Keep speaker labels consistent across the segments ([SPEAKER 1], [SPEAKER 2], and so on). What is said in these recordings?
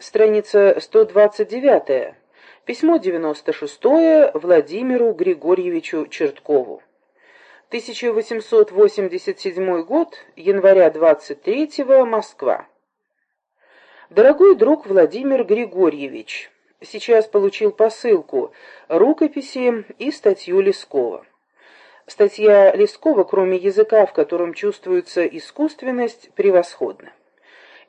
[SPEAKER 1] Страница 129. Письмо 96 Владимиру Григорьевичу Черткову. 1887 год, января 23 Москва. Дорогой друг Владимир Григорьевич, сейчас получил посылку, рукописи и статью Лескова. Статья Лескова, кроме языка, в котором чувствуется искусственность, превосходна.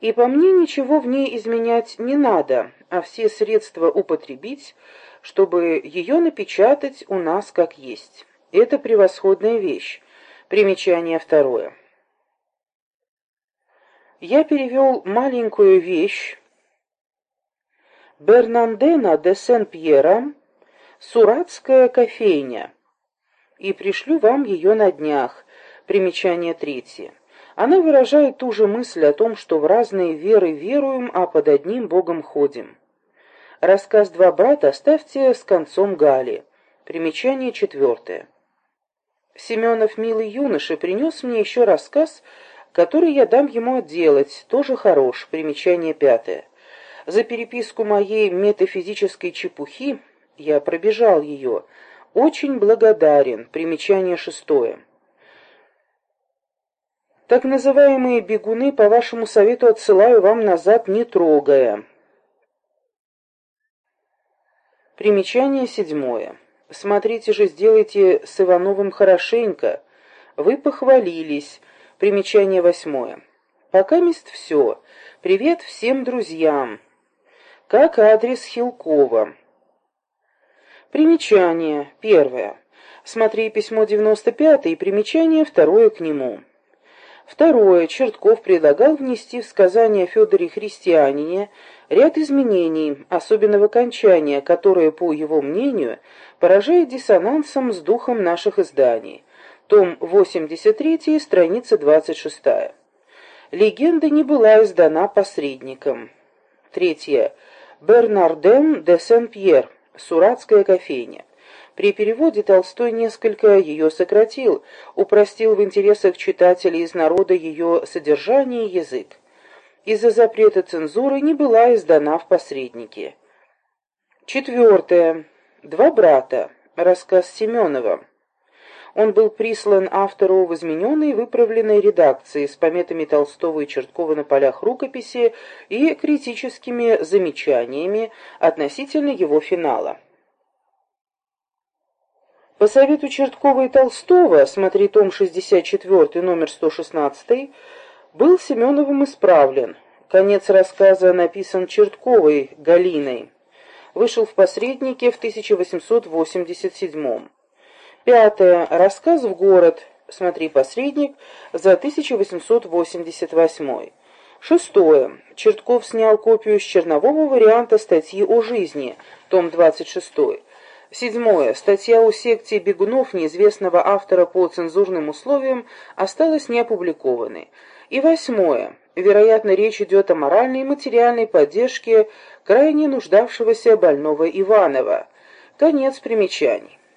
[SPEAKER 1] И по мне ничего в ней изменять не надо, а все средства употребить, чтобы ее напечатать у нас как есть. Это превосходная вещь. Примечание второе. Я перевел маленькую вещь Бернандена де Сен-Пьера «Суратская кофейня» и пришлю вам ее на днях. Примечание третье. Она выражает ту же мысль о том, что в разные веры веруем, а под одним Богом ходим. Рассказ «Два брата» оставьте с концом Гали. Примечание четвертое. Семенов, милый юноша, принес мне еще рассказ, который я дам ему отделать, тоже хорош, примечание пятое. За переписку моей метафизической чепухи, я пробежал ее, очень благодарен, примечание шестое. Так называемые бегуны, по вашему совету, отсылаю вам назад, не трогая. Примечание седьмое. Смотрите же, сделайте с Ивановым хорошенько. Вы похвалились. Примечание восьмое. Пока мест все. Привет всем друзьям. Как адрес Хилкова. Примечание. Первое. Смотри письмо 95 и примечание второе к нему. Второе. Чертков предлагал внести в сказание Федоре Христианине ряд изменений, особенно в окончание, которое, по его мнению, поражает диссонансом с духом наших изданий. Том 83, страница 26. Легенда не была издана посредником. Третье. Бернарден де Сен-Пьер. Суратская кофейня. При переводе Толстой несколько ее сократил, упростил в интересах читателей из народа ее содержание и язык. Из-за запрета цензуры не была издана в посреднике. Четвертое. Два брата. Рассказ Семенова. Он был прислан автору в измененной выправленной редакции с пометами Толстого и Черткова на полях рукописи и критическими замечаниями относительно его финала. По совету Черткова и Толстого, смотри том 64, номер 116, был Семеновым исправлен. Конец рассказа написан Чертковой Галиной. Вышел в посреднике в 1887. Пятое. Рассказ в город. Смотри посредник за 1888. Шестое. Чертков снял копию с чернового варианта статьи о жизни, том 26. Седьмое. Статья о секте бегунов неизвестного автора по цензурным условиям осталась неопубликованной. И восьмое. Вероятно, речь идет о моральной и материальной поддержке крайне нуждавшегося больного Иванова. Конец примечаний.